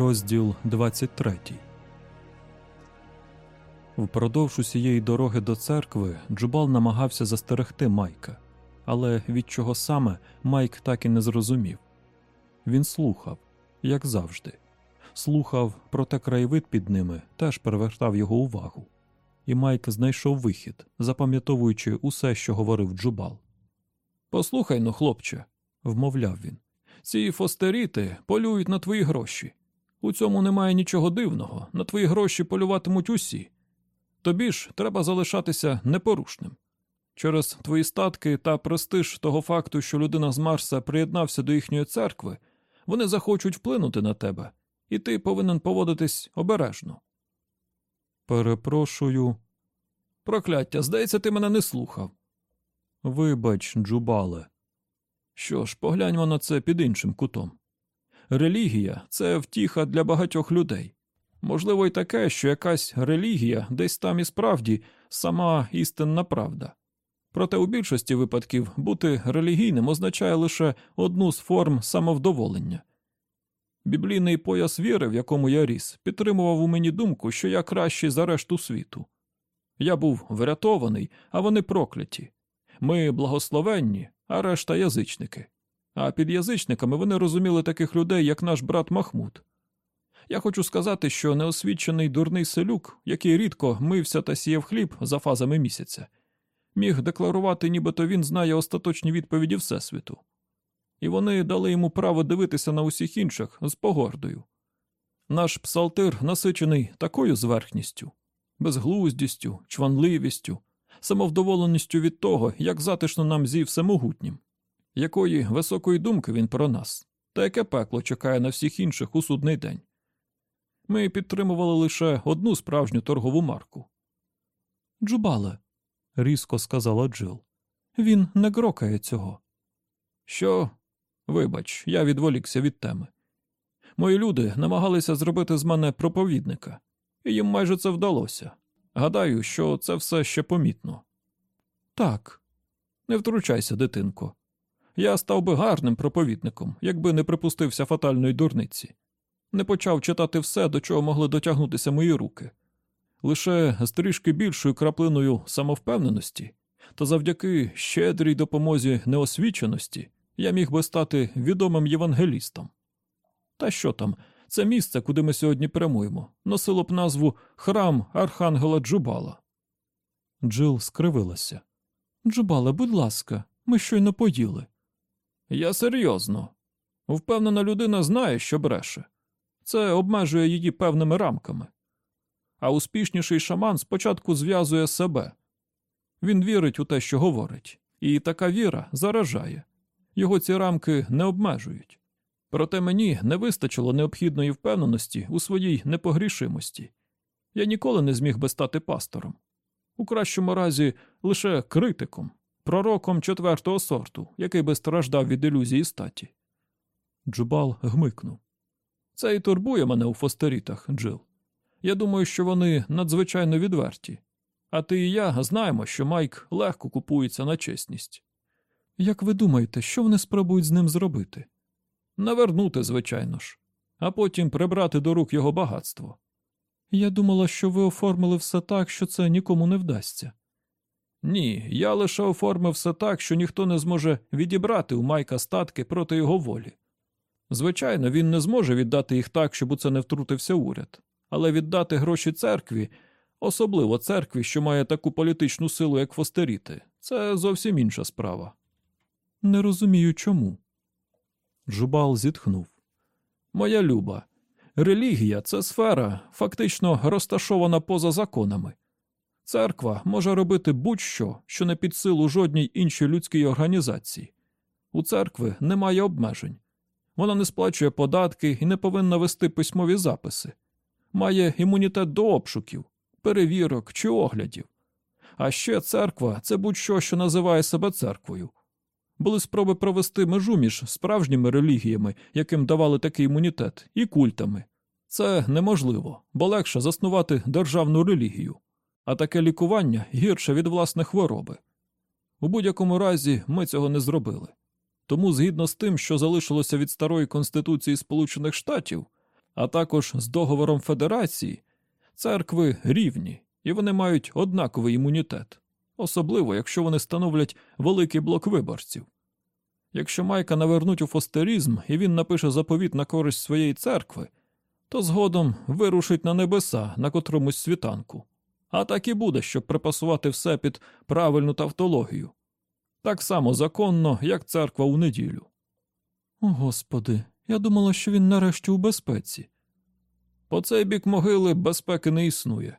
Розділ 23 Впродовж усієї дороги до церкви Джубал намагався застерегти Майка, але від чого саме Майк так і не зрозумів. Він слухав, як завжди, слухав, проте краєвид під ними теж привертав його увагу. І Майк знайшов вихід, запам'ятовуючи усе, що говорив Джубал. Послухай ну, хлопче, вмовляв він, ці фостеріти полюють на твої гроші. У цьому немає нічого дивного, на твої гроші полюватимуть усі. Тобі ж треба залишатися непорушним. Через твої статки та престиж того факту, що людина з Марса приєднався до їхньої церкви, вони захочуть вплинути на тебе, і ти повинен поводитись обережно. Перепрошую. Прокляття, здається, ти мене не слухав. Вибач, Джубале. Що ж, погляньмо на це під іншим кутом. Релігія це втіха для багатьох людей. Можливо, й таке, що якась релігія десь там і справді сама істинна правда. Проте у більшості випадків бути релігійним означає лише одну з форм самовдоволення. Біблійний пояс віри, в якому я ріс, підтримував у мені думку, що я кращий за решту світу. Я був врятований, а вони прокляті. Ми благословенні, а решта язичники. А під язичниками вони розуміли таких людей, як наш брат Махмуд. Я хочу сказати, що неосвічений дурний селюк, який рідко мився та сіяв хліб за фазами місяця, міг декларувати, нібито він знає остаточні відповіді Всесвіту. І вони дали йому право дивитися на усіх інших з погордою. Наш псалтир насичений такою зверхністю, безглуздістю, чванливістю, самовдоволеністю від того, як затишно нам зі всемогутнім якої високої думки він про нас, та яке пекло чекає на всіх інших у судний день. Ми підтримували лише одну справжню торгову марку. Джубале, різко сказала Джил, він не грокає цього. Що? Вибач, я відволікся від теми. Мої люди намагалися зробити з мене проповідника, і їм майже це вдалося. Гадаю, що це все ще помітно. Так, не втручайся, дитинко. Я став би гарним проповідником, якби не припустився фатальної дурниці, не почав читати все, до чого могли дотягнутися мої руки. Лише з трішки більшою краплиною самовпевненості, та завдяки щедрій допомозі неосвіченості я міг би стати відомим євангелістом. Та що там, це місце, куди ми сьогодні прямуємо, носило б назву Храм Архангела Джубала. Джил скривилася. Джубале, будь ласка, ми щойно поїли. Я серйозно. Впевнена людина знає, що бреше. Це обмежує її певними рамками. А успішніший шаман спочатку зв'язує себе. Він вірить у те, що говорить, і така віра заражає. Його ці рамки не обмежують. Проте мені не вистачило необхідної впевненості у своїй непогрішимості. Я ніколи не зміг би стати пастором. У кращому разі лише критиком пророком четвертого сорту, який би страждав від ілюзії статі. Джубал гмикнув. Це і турбує мене у фостерітах, Джил. Я думаю, що вони надзвичайно відверті. А ти і я знаємо, що Майк легко купується на чесність. Як ви думаєте, що вони спробують з ним зробити? Навернути, звичайно ж, а потім прибрати до рук його багатство. Я думала, що ви оформили все так, що це нікому не вдасться. Ні, я лише оформив все так, що ніхто не зможе відібрати у Майка статки проти його волі. Звичайно, він не зможе віддати їх так, щоб у це не втрутився уряд, але віддати гроші церкві, особливо церкві, що має таку політичну силу, як фостеріти, це зовсім інша справа. Не розумію чому. Джубал зітхнув. Моя люба, релігія це сфера, фактично розташована поза законами. Церква може робити будь-що, що не під силу жодній іншій людській організації. У церкви немає обмежень. Вона не сплачує податки і не повинна вести письмові записи. Має імунітет до обшуків, перевірок чи оглядів. А ще церква це будь-що, що називає себе церквою. Були спроби провести межу між справжніми релігіями, яким давали такий імунітет, і культами. Це неможливо, бо легше заснувати державну релігію, а таке лікування гірше від власне хвороби. У будь-якому разі ми цього не зробили. Тому, згідно з тим, що залишилося від старої Конституції Сполучених Штатів, а також з договором Федерації, церкви рівні і вони мають однаковий імунітет, особливо якщо вони становлять великий блок виборців. Якщо Майка навернуть у фостерізм і він напише заповіт на користь своєї церкви, то згодом вирушить на небеса на котромусь світанку. А так і буде, щоб припасувати все під правильну тавтологію. Так само законно, як церква у неділю. О, Господи, я думала, що він нарешті у безпеці. По цей бік могили безпеки не існує.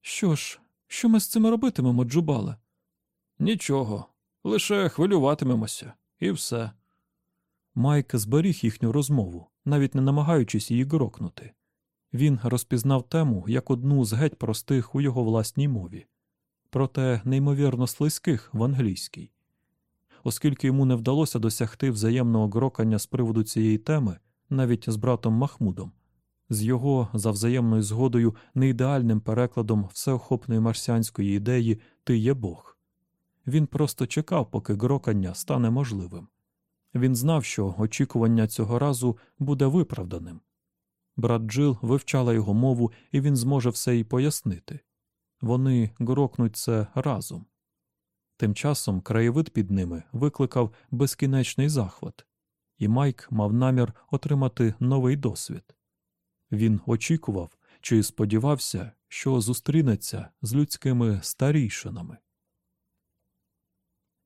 Що ж, що ми з цим робитимемо, Джубале? Нічого, лише хвилюватимемося, і все. Майк зберіг їхню розмову, навіть не намагаючись її грокнути. Він розпізнав тему як одну з геть простих у його власній мові, проте неймовірно слизьких в англійській. Оскільки йому не вдалося досягти взаємного грокання з приводу цієї теми, навіть з братом Махмудом, з його за взаємною згодою неідеальним перекладом всеохопної марсіанської ідеї Ти є Бог. Він просто чекав, поки грокання стане можливим. Він знав, що очікування цього разу буде виправданим. Брат Джил вивчала його мову, і він зможе все їй пояснити. Вони грокнуть це разом. Тим часом краєвид під ними викликав безкінечний захват, і Майк мав намір отримати новий досвід. Він очікував чи сподівався, що зустрінеться з людськими старійшинами.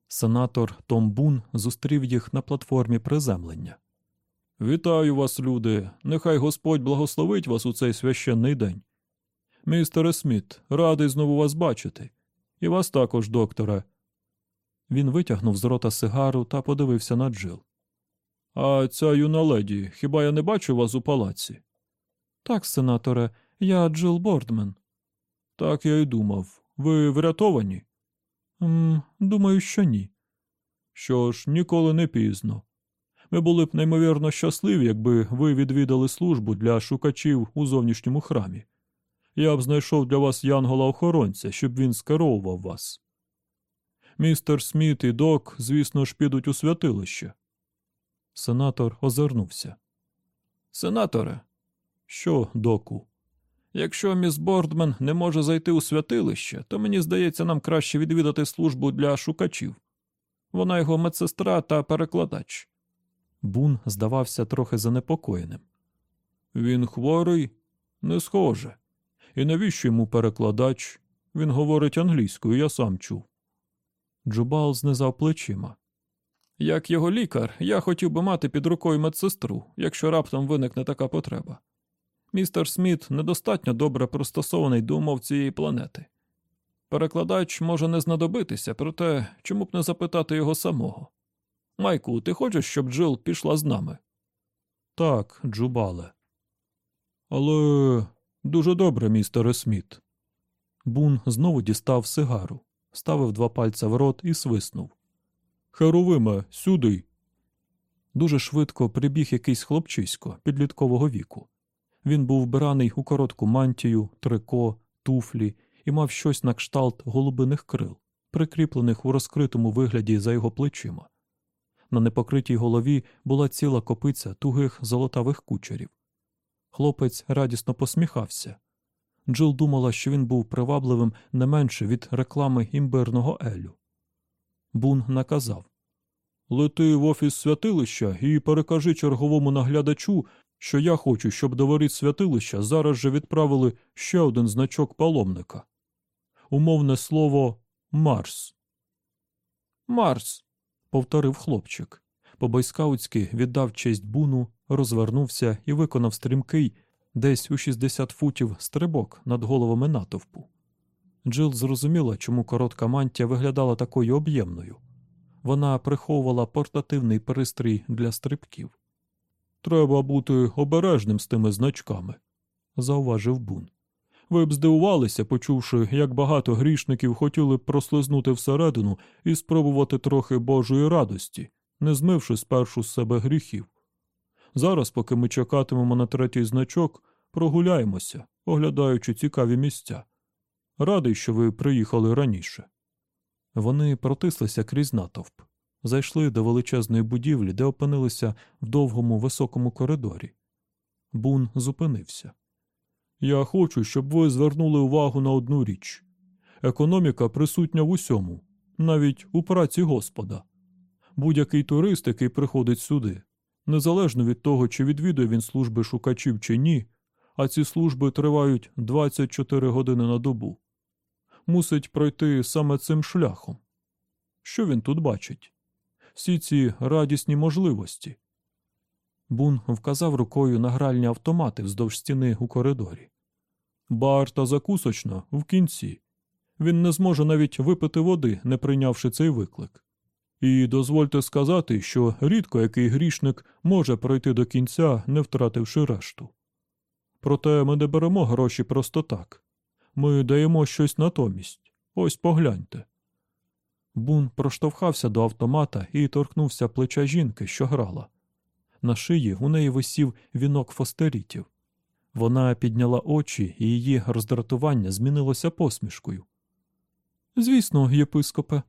Сенатор Том Бун зустрів їх на платформі приземлення. Вітаю вас, люди. Нехай Господь благословить вас у цей священний день. Містере Сміт, радий знову вас бачити. І вас також, докторе. Він витягнув з рота сигару та подивився на Джил. А ця юна леді, хіба я не бачу вас у палаці? Так, сенаторе, я Джил Бордмен. Так я й думав. Ви врятовані? «М, Думаю, що ні. Що ж, ніколи не пізно. Ми були б неймовірно щасливі, якби ви відвідали службу для шукачів у зовнішньому храмі. Я б знайшов для вас янгола-охоронця, щоб він скеровував вас. Містер Сміт і док, звісно ж, підуть у святилище. Сенатор озирнувся. Сенаторе, що, доку? Якщо міс Бордмен не може зайти у святилище, то мені здається, нам краще відвідати службу для шукачів. Вона його медсестра та перекладач. Бун здавався трохи занепокоєним. Він хворий? Не схоже. І навіщо йому перекладач? Він говорить англійською, я сам чув. Джубал знизав плечима. Як його лікар, я хотів би мати під рукою медсестру, якщо раптом виникне така потреба. Містер Сміт недостатньо добре пристосований до умов цієї планети. Перекладач може не знадобитися, проте чому б не запитати його самого. Майку, ти хочеш, щоб Джил пішла з нами? Так, Джубале. Але дуже добре, містере Сміт. Бун знову дістав сигару, ставив два пальця в рот і свиснув. Херовиме, сюди. Дуже швидко прибіг якийсь хлопчисько підліткового віку. Він був вбираний у коротку мантію, трико, туфлі і мав щось на кшталт голубиних крил, прикріплених у розкритому вигляді за його плечима. На непокритій голові була ціла копиця тугих золотавих кучерів. Хлопець радісно посміхався. Джил думала, що він був привабливим не менше від реклами імбирного Елю. Бун наказав Лети в офіс святилища і перекажи черговому наглядачу, що я хочу, щоб до воріт святилища зараз же відправили ще один значок паломника. Умовне слово Марс. Марс. Повторив хлопчик. По-бойскаутськи віддав честь буну, розвернувся і виконав стрімкий, десь у 60 футів стрибок над головами натовпу. Джил зрозуміла, чому коротка мантія виглядала такою об'ємною. Вона приховувала портативний пристрій для стрибків. Треба бути обережним з тими значками, зауважив Бун. Ви б здивувалися, почувши, як багато грішників хотіли б прослизнути всередину і спробувати трохи Божої радості, не змивши спершу з себе гріхів. Зараз, поки ми чекатимемо на третій значок, прогуляємося, оглядаючи цікаві місця. Радий, що ви приїхали раніше. Вони протислися крізь натовп, зайшли до величезної будівлі, де опинилися в довгому високому коридорі. Бун зупинився. Я хочу, щоб ви звернули увагу на одну річ економіка присутня в усьому, навіть у праці Господа. Будь-який турист, який приходить сюди, незалежно від того, чи відвідує він служби шукачів чи ні, а ці служби тривають 24 години на добу, мусить пройти саме цим шляхом. Що він тут бачить? Всі ці радісні можливості. Бун вказав рукою на гральні автомати вздовж стіни у коридорі. Бар та закусочна в кінці. Він не зможе навіть випити води, не прийнявши цей виклик. І дозвольте сказати, що рідко який грішник може пройти до кінця, не втративши решту. Проте ми не беремо гроші просто так. Ми даємо щось натомість. Ось погляньте. Бун проштовхався до автомата і торкнувся плеча жінки, що грала. На шиї у неї висів вінок фостерітів. Вона підняла очі, і її роздратування змінилося посмішкою. Звісно, єпископе.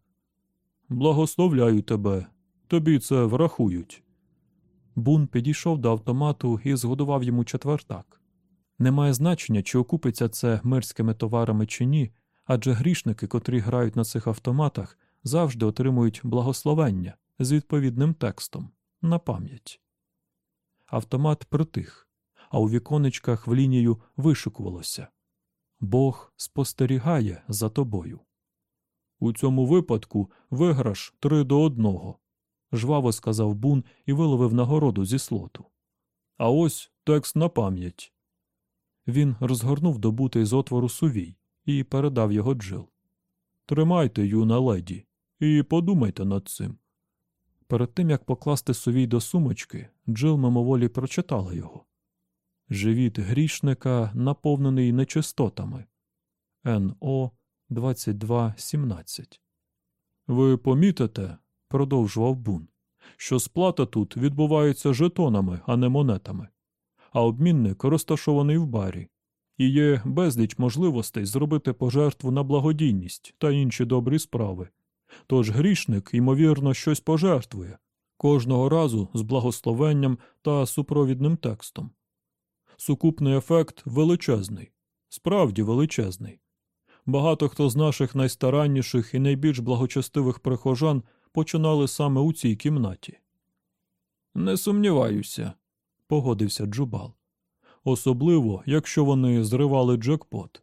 Благословляю тебе. Тобі це врахують. Бун підійшов до автомату і згодував йому четвертак. Немає значення, чи окупиться це мирськими товарами чи ні, адже грішники, котрі грають на цих автоматах, завжди отримують благословення з відповідним текстом на пам'ять. Автомат притих, а у віконечках в лінію вишикувалося Бог спостерігає за тобою. У цьому випадку виграш три до одного, жваво сказав Бун і виловив нагороду зі слоту. А ось текст на пам'ять. Він розгорнув добутий з отвору сувій і передав його Джил. Тримайте, юна леді, і подумайте над цим. Перед тим як покласти сувій до сумочки, Джил мимоволі прочитала його. Живіт грішника наповнений нечистотами. Н.О. 22.17. Ви помітите, продовжував Бун, що сплата тут відбувається жетонами, а не монетами, а обмінник розташований в барі, і є безліч можливостей зробити пожертву на благодійність та інші добрі справи. Тож грішник, ймовірно, щось пожертвує кожного разу з благословенням та супровідним текстом. Сукупний ефект величезний, справді величезний. Багато хто з наших найстаранніших і найбільш благочестивих прихожан починали саме у цій кімнаті. Не сумніваюся, погодився Джубал. Особливо, якщо вони зривали джекпот.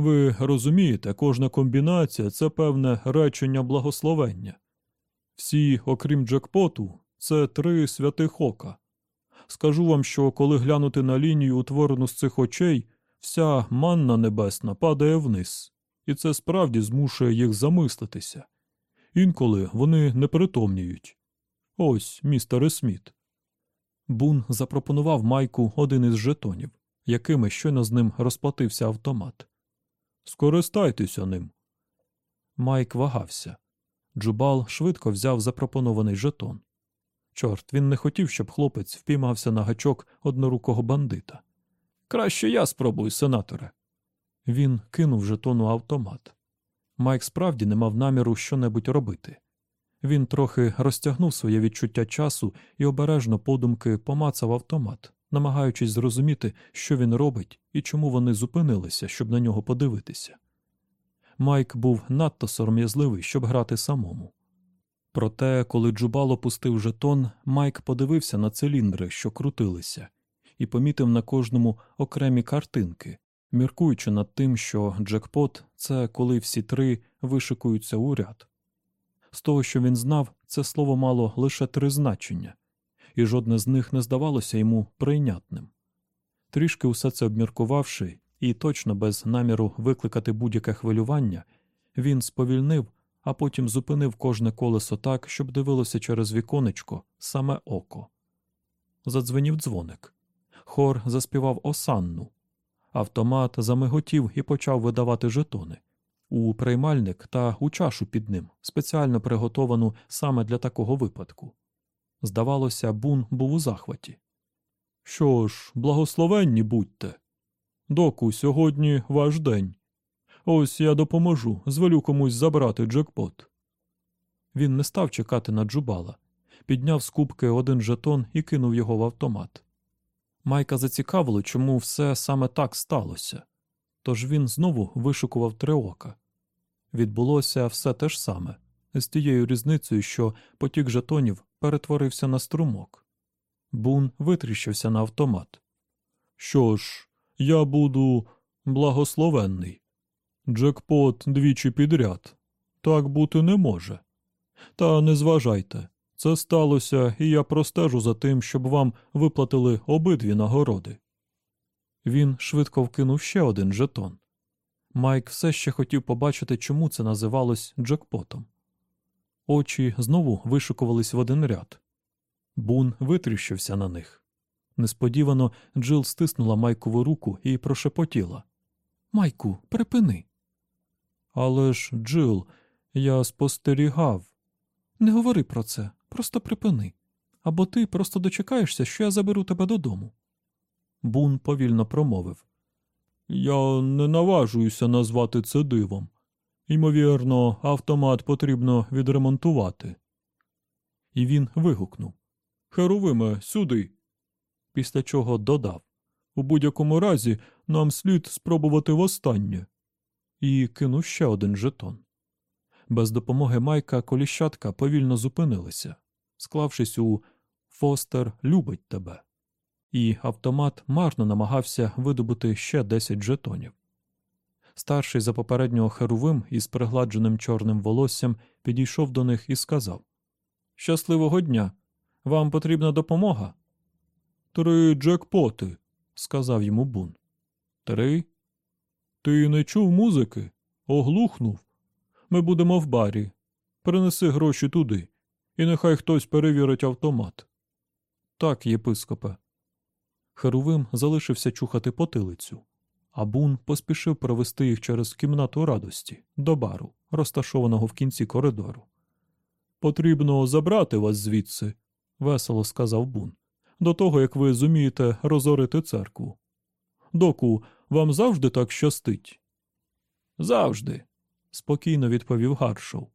Ви розумієте, кожна комбінація це певне речення благословення. Всі, окрім джекпоту, це три святих ока. Скажу вам, що коли глянути на лінію, утворену з цих очей, вся манна небесна падає вниз, і це справді змушує їх замислитися. Інколи вони не притомніють. Ось, містере Сміт. Бун запропонував Майку один із жетонів, якими щойно з ним розплатився автомат. Скористайтеся ним. Майк вагався. Джубал швидко взяв запропонований жетон. Чорт, він не хотів, щоб хлопець впіймався на гачок однорукого бандита. Краще я спробую, сенаторе. Він кинув жетону автомат. Майк справді не мав наміру щонебудь робити. Він трохи розтягнув своє відчуття часу і обережно подумки помацав автомат, намагаючись зрозуміти, що він робить і чому вони зупинилися, щоб на нього подивитися. Майк був надто сором'язливий, щоб грати самому. Проте, коли Джубал опустив жетон, Майк подивився на циліндри, що крутилися, і помітив на кожному окремі картинки, міркуючи над тим, що джекпот це коли всі три вишикуються у ряд. З того, що він знав, це слово мало лише три значення, і жодне з них не здавалося йому прийнятним. Трішки усе це обміркувавши і точно без наміру викликати будь-яке хвилювання, він сповільнив, а потім зупинив кожне колесо так, щоб дивилося через віконечко саме око. Задзвенів дзвоник. Хор заспівав осанну. Автомат замиготів і почав видавати жетони у приймальник та у чашу під ним, спеціально приготовану саме для такого випадку. Здавалося, бун був у захваті. Що ж, благословенні будьте. Доку, сьогодні ваш день. Ось я допоможу, звелю комусь забрати джекпот. Він не став чекати на джубала, підняв з кубки один жетон і кинув його в автомат. Майка зацікавило, чому все саме так сталося. Тож він знову вишукував три ока. Відбулося все те ж саме, з тією різницею, що потік жетонів перетворився на струмок. Бун витріщився на автомат. Що ж, я буду благословенний. Джекпот двічі підряд. Так бути не може. Та не зважайте, це сталося, і я простежу за тим, щоб вам виплатили обидві нагороди. Він швидко вкинув ще один жетон. Майк все ще хотів побачити, чому це називалось джекпотом. Очі знову вишикувались в один ряд. Бун витріщився на них. Несподівано Джил стиснула Майкову руку і прошепотіла Майку, припини. Але ж, Джил, я спостерігав. Не говори про це, просто припини. Або ти просто дочекаєшся, що я заберу тебе додому. Бун повільно промовив Я не наважуюся назвати це дивом. Ймовірно, автомат потрібно відремонтувати. І він вигукнув Херовиме, сюди. Після чого додав У будь-якому разі нам слід спробувати востаннє. І кинув ще один жетон. Без допомоги Майка коліщатка повільно зупинилися, склавшись у Фостер любить тебе. І автомат марно намагався видобути ще 10 жетонів. Старший за попереднього херувим із пригладженим чорним волоссям підійшов до них і сказав Щасливого дня! Вам потрібна допомога? Три джекпоти, сказав йому бун. Три? Ти не чув музики? Оглухнув. Ми будемо в барі. Принеси гроші туди, і нехай хтось перевірить автомат. Так, єпископе. Херувим залишився чухати потилицю, а бун поспішив провести їх через кімнату радості до бару, розташованого в кінці коридору. Потрібно забрати вас звідси, весело сказав бун, до того як ви зумієте розорити церкву. Доку, вам завжди так щастить? Завжди, спокійно відповів Гаршоу.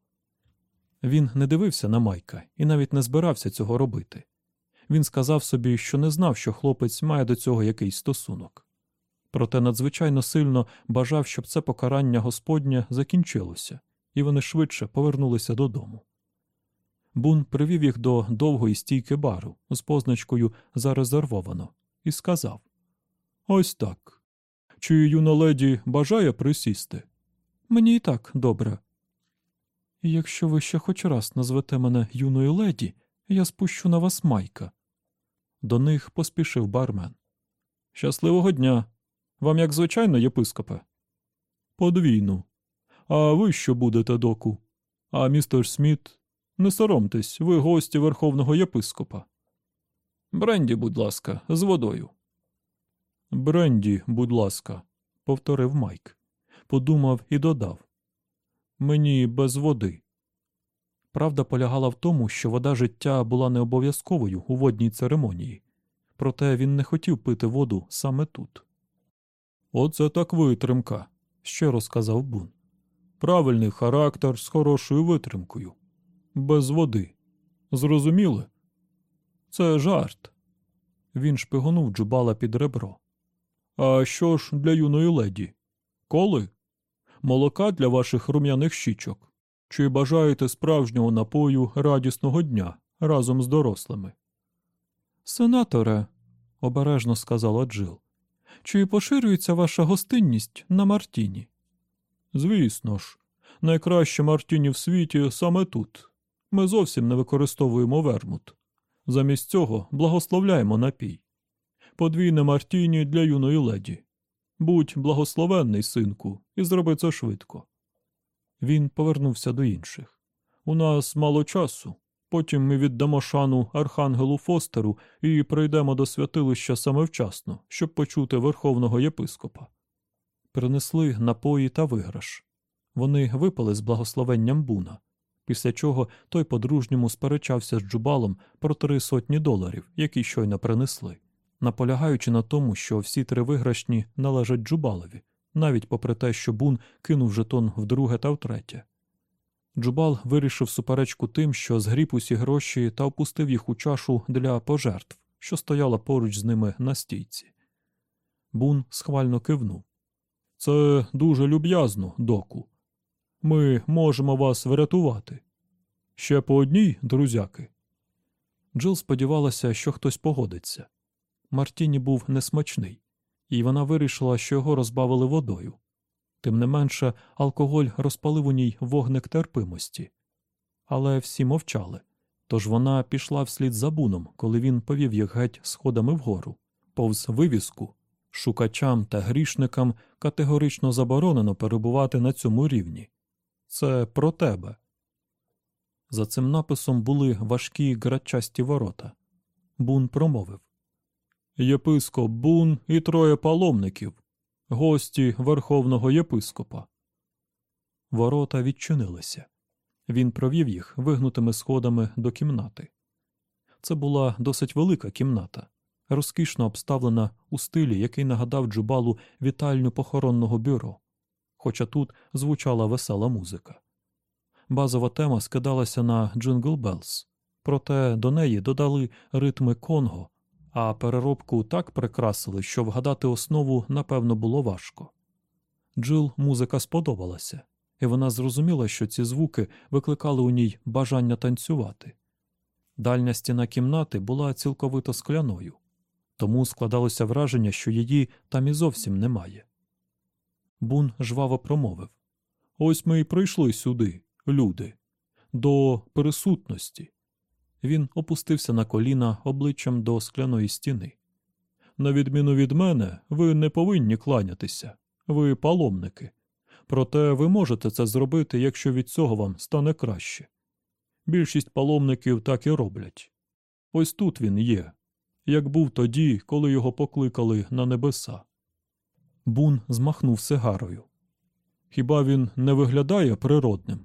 Він не дивився на Майка і навіть не збирався цього робити. Він сказав собі, що не знав, що хлопець має до цього якийсь стосунок. Проте надзвичайно сильно бажав, щоб це покарання Господнє закінчилося, і вони швидше повернулися додому. Бун привів їх до довгої стійки бару з позначкою зарезервовано і сказав Ось так. Чи юна леді бажає присісти? Мені і так добре. Якщо ви ще хоч раз назвете мене юною леді, я спущу на вас майка. До них поспішив бармен. Щасливого дня. Вам, як звичайно, єпископе? Подвійну. А ви що будете, доку? А містер Сміт, не соромтесь, ви гості верховного єпископа. Бренді, будь ласка, з водою. Бренді, будь ласка, повторив Майк. Подумав і додав. Мені без води. Правда полягала в тому, що вода життя була не обов'язковою у водній церемонії, проте він не хотів пити воду саме тут. Оце так витримка, щиро сказав Бун. Правильний характер з хорошою витримкою. Без води. Зрозуміли? Це жарт. Він шпигонув джубала під ребро. А що ж для юної леді? Коли? Молока для ваших рум'яних щічок. Чи бажаєте справжнього напою радісного дня разом з дорослими? Сенаторе, обережно сказала Джил, чи поширюється ваша гостинність на Мартіні? Звісно ж, найкраще Мартіні в світі саме тут. Ми зовсім не використовуємо вермут. Замість цього благословляємо напій. Подвійне Мартіні для юної леді. Будь благословенний, синку, і зроби це швидко. Він повернувся до інших. У нас мало часу. Потім ми віддамо шану архангелу Фостеру і прийдемо до святилища саме вчасно, щоб почути верховного єпископа. Принесли напої та виграш. Вони випали з благословенням буна, після чого той по-дружньому сперечався з джубалом про три сотні доларів, які щойно принесли, наполягаючи на тому, що всі три виграшні належать джубалові, навіть попри те, що бун кинув жетон вдруге та втретє. Джубал вирішив суперечку тим, що згріб усі гроші та опустив їх у чашу для пожертв, що стояла поруч з ними на стійці. Бун схвально кивнув. Це дуже люб'язно, доку. Ми можемо вас врятувати. Ще по одній, друзяки. Джил сподівалася, що хтось погодиться. Мартіні був несмачний, і вона вирішила, що його розбавили водою. Тим не менше, алкоголь розпалив у ній вогник терпимості. Але всі мовчали, тож вона пішла вслід за буном, коли він повів їх геть сходами вгору, повз вивіску. Шукачам та грішникам категорично заборонено перебувати на цьому рівні. Це про тебе. За цим написом були важкі грачасті ворота. Бун промовив Єпископ Бун і троє паломників, гості Верховного єпископа. Ворота відчинилися. Він провів їх вигнутими сходами до кімнати. Це була досить велика кімната, розкішно обставлена у стилі, який нагадав Джубалу вітальню похоронного бюро, хоча тут звучала весела музика. Базова тема скидалася на Джингл Белс, проте до неї додали ритми Конго, а переробку так прикрасили, що вгадати основу, напевно, було важко. Джил музика сподобалася, і вона зрозуміла, що ці звуки викликали у ній бажання танцювати. Дальня стіна кімнати була цілковито скляною, тому складалося враження, що її там і зовсім немає. Бун жваво промовив Ось ми й прийшли сюди, люди, до присутності. Він опустився на коліна обличчям до скляної стіни. На відміну від мене, ви не повинні кланятися, ви паломники. Проте ви можете це зробити, якщо від цього вам стане краще. Більшість паломників так і роблять. Ось тут він є, як був тоді, коли його покликали на небеса. Бун змахнув сигарою. Хіба він не виглядає природним?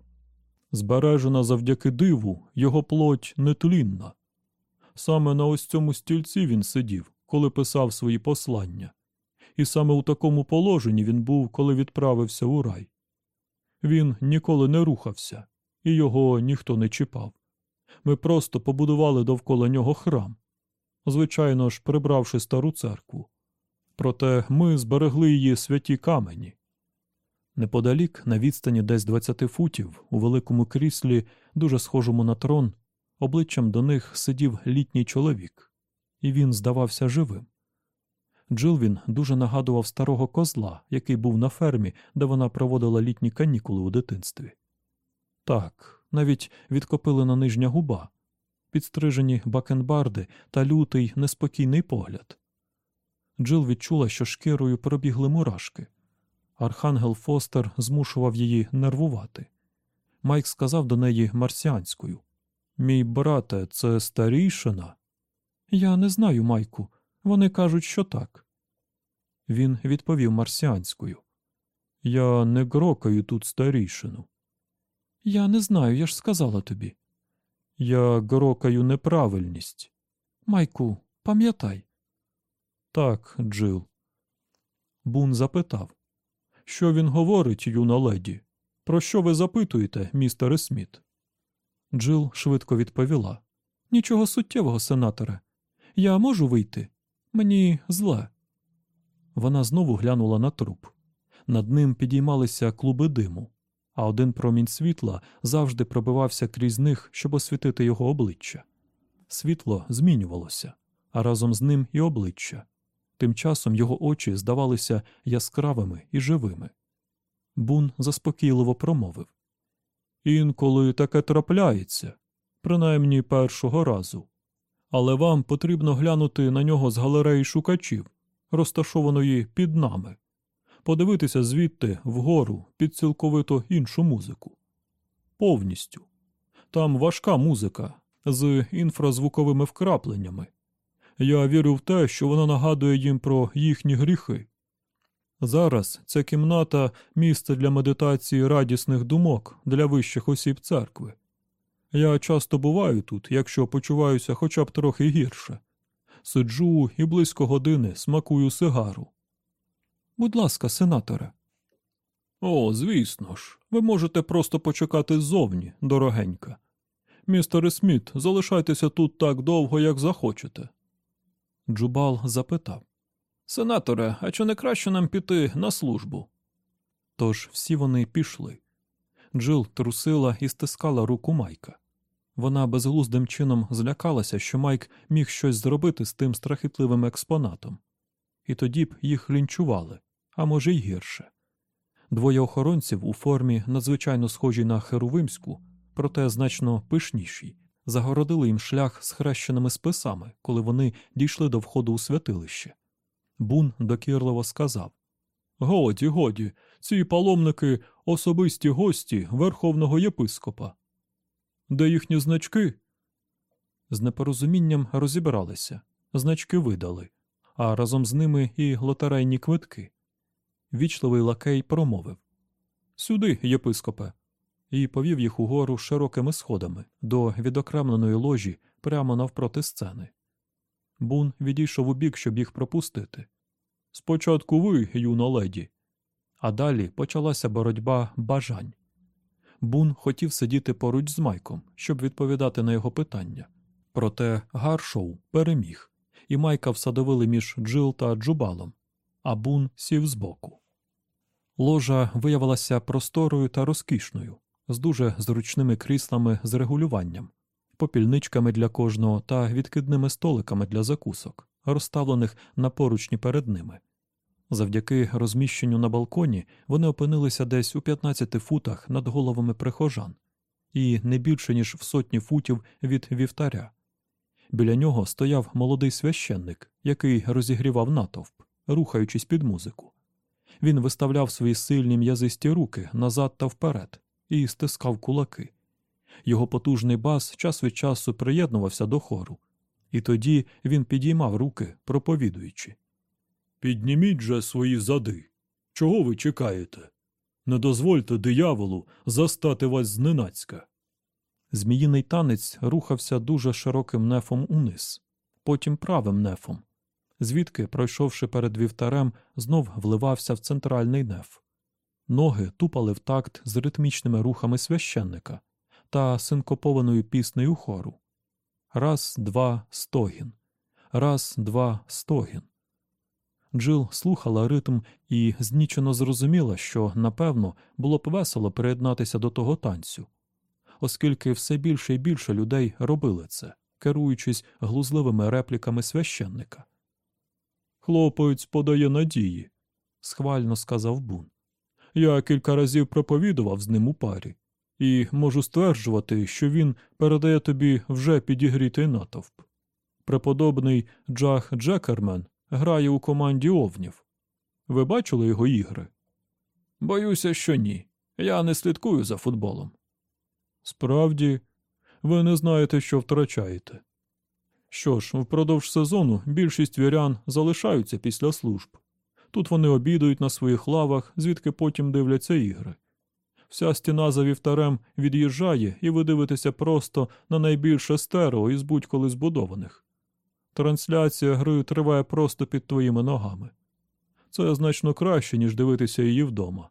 Збережена завдяки диву, його плоть нетлінна. Саме на ось цьому стільці він сидів, коли писав свої послання, і саме у такому положенні він був, коли відправився у рай. Він ніколи не рухався, і його ніхто не чіпав. Ми просто побудували довкола нього храм, звичайно ж, прибравши стару церкву. Проте ми зберегли її святі камені. Неподалік, на відстані десь 20 футів, у великому кріслі, дуже схожому на трон, обличчям до них сидів літній чоловік, і він здавався живим. Джилвін дуже нагадував старого козла, який був на фермі, де вона проводила літні канікули у дитинстві. Так, навіть відкопилена нижня губа, підстрижені бакенбарди та лютий неспокійний погляд. Джил відчула, що шкірою пробігли мурашки. Архангел Фостер змушував її нервувати. Майк сказав до неї марсіанською Мій брате, це старішина. Я не знаю, Майку. Вони кажуть, що так. Він відповів марсіанською. Я не грокаю тут старішину. Я не знаю, я ж сказала тобі. Я грокаю неправильність. Майку, пам'ятай. Так, Джил. Бун запитав. Що він говорить, юна леді? Про що ви запитуєте, містере Сміт? Джил швидко відповіла. Нічого суттєвого, сенаторе. Я можу вийти? Мені зле. Вона знову глянула на труп. Над ним підіймалися клуби диму, а один промінь світла завжди пробивався крізь них, щоб освітити його обличчя. Світло змінювалося, а разом з ним і обличчя. Тим часом його очі здавалися яскравими і живими. Бун заспокійливо промовив Інколи таке трапляється, принаймні першого разу. Але вам потрібно глянути на нього з галереї шукачів, розташованої під нами, подивитися звідти вгору під цілковито іншу музику. Повністю. Там важка музика з інфразвуковими вкрапленнями. Я вірю в те, що вона нагадує їм про їхні гріхи. Зараз ця кімната місце для медитації радісних думок для вищих осіб церкви. Я часто буваю тут, якщо почуваюся хоча б трохи гірше. Сиджу і близько години смакую сигару. Будь ласка, сенаторе. О, звісно ж, ви можете просто почекати ззовні, дорогенька. Містере Сміт, залишайтеся тут так довго, як захочете. Джубал запитав Сенаторе, а чи не краще нам піти на службу? Тож всі вони пішли. Джил трусила і стискала руку Майка. Вона безглуздим чином злякалася, що Майк міг щось зробити з тим страхітливим експонатом, і тоді б їх лінчували, а може й гірше. Двоє охоронців у формі, надзвичайно схожій на херувимську, проте значно пишнішій, загородили їм шлях з хрещеними списами, коли вони дійшли до входу у святилище. Бун докірливо сказав Годі, годі, ці паломники особисті гості верховного єпископа. Де їхні значки? З непорозумінням розібралися, значки видали, а разом з ними і лотерейні квитки. Вічливий лакей промовив Сюди, єпископе, і повів їх угору широкими сходами до відокремленої ложі прямо навпроти сцени. Бун відійшов у бік, щоб їх пропустити. Спочатку ви, юна леді. А далі почалася боротьба бажань. Бун хотів сидіти поруч з Майком, щоб відповідати на його питання. Проте Гаршоу переміг, і Майка всадовили між Джил та Джубалом, а Бун сів збоку. Ложа виявилася просторою та розкішною, з дуже зручними кріслами з регулюванням, попільничками для кожного та відкидними столиками для закусок, розставлених на поручні перед ними. Завдяки розміщенню на балконі вони опинилися десь у 15 футах над головами прихожан, і не більше ніж в сотні футів від вівтаря. Біля нього стояв молодий священник, який розігрівав натовп, рухаючись під музику. Він виставляв свої сильні м'язисті руки назад та вперед і стискав кулаки. Його потужний бас час від часу приєднувався до хору, і тоді він підіймав руки, проповідуючи. Підніміть же свої зади. Чого ви чекаєте? Не дозвольте дияволу застати вас зненацька. Зміїний танець рухався дуже широким нефом униз, потім правим нефом, звідки, пройшовши перед вівтарем, знов вливався в центральний неф. Ноги тупали в такт з ритмічними рухами священника та синкопованою піснею хору. Раз, два, стогін. Раз, два, стогін. Джил слухала ритм і знічено зрозуміла, що, напевно, було б весело приєднатися до того танцю, оскільки все більше і більше людей робили це, керуючись глузливими репліками священника. Хлопець подає надії, схвально сказав Бун. Я кілька разів проповідував з ним у парі, і можу стверджувати, що він передає тобі вже підігрітий натовп. Преподобний Джах Джекермен грає у команді овнів. Ви бачили його ігри? Боюся, що ні. Я не слідкую за футболом. Справді, ви не знаєте, що втрачаєте. Що ж, впродовж сезону більшість вірян залишаються після служб. Тут вони обідають на своїх лавах, звідки потім дивляться ігри. Вся стіна за вівтарем від'їжджає, і ви дивитеся просто на найбільше стерео із будь-коли збудованих. Трансляція гри триває просто під твоїми ногами. Це значно краще, ніж дивитися її вдома.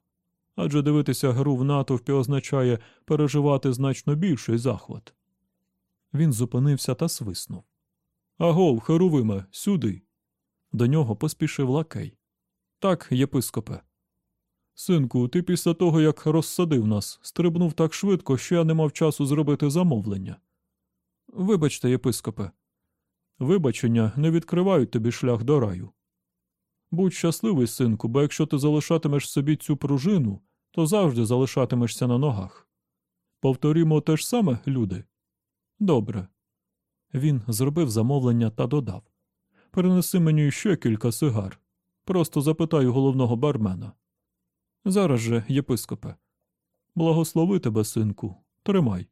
Адже дивитися гру в натовпі означає переживати значно більший захват. Він зупинився та свиснув. Агов, Херувиме, сюди. До нього поспішив лакей. Так, єпископе. Синку, ти після того, як розсадив нас, стрибнув так швидко, що я не мав часу зробити замовлення. Вибачте, єпископе, Вибачення не відкривають тобі шлях до раю. Будь щасливий, синку, бо якщо ти залишатимеш собі цю пружину, то завжди залишатимешся на ногах. Повторімо те ж саме, люди. Добре. Він зробив замовлення та додав Перенеси мені ще кілька сигар. Просто запитаю головного бармена. Зараз же, єпископе. Благослови тебе, синку, тримай.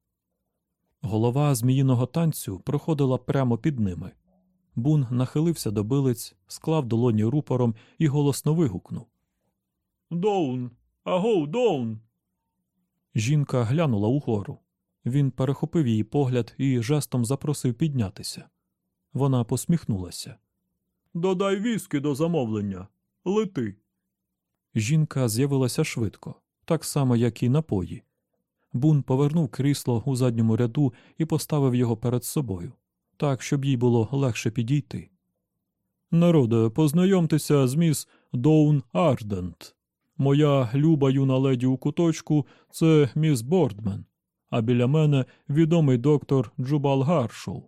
Голова зміїного танцю проходила прямо під ними. Бун нахилився до билиць, склав долоні рупором і голосно вигукнув. Доун! Агоу, доун! Жінка глянула угору. Він перехопив її погляд і жестом запросив піднятися. Вона посміхнулася. Додай віскі до замовлення. Лети. Жінка з'явилася швидко, так само, як і напої. Бун повернув крісло у задньому ряду і поставив його перед собою, так, щоб їй було легше підійти. Народе, познайомтеся з міс Доун Ардент. Моя люба юна леді у куточку це міс Бордмен, а біля мене відомий доктор Джубал Гаршоу.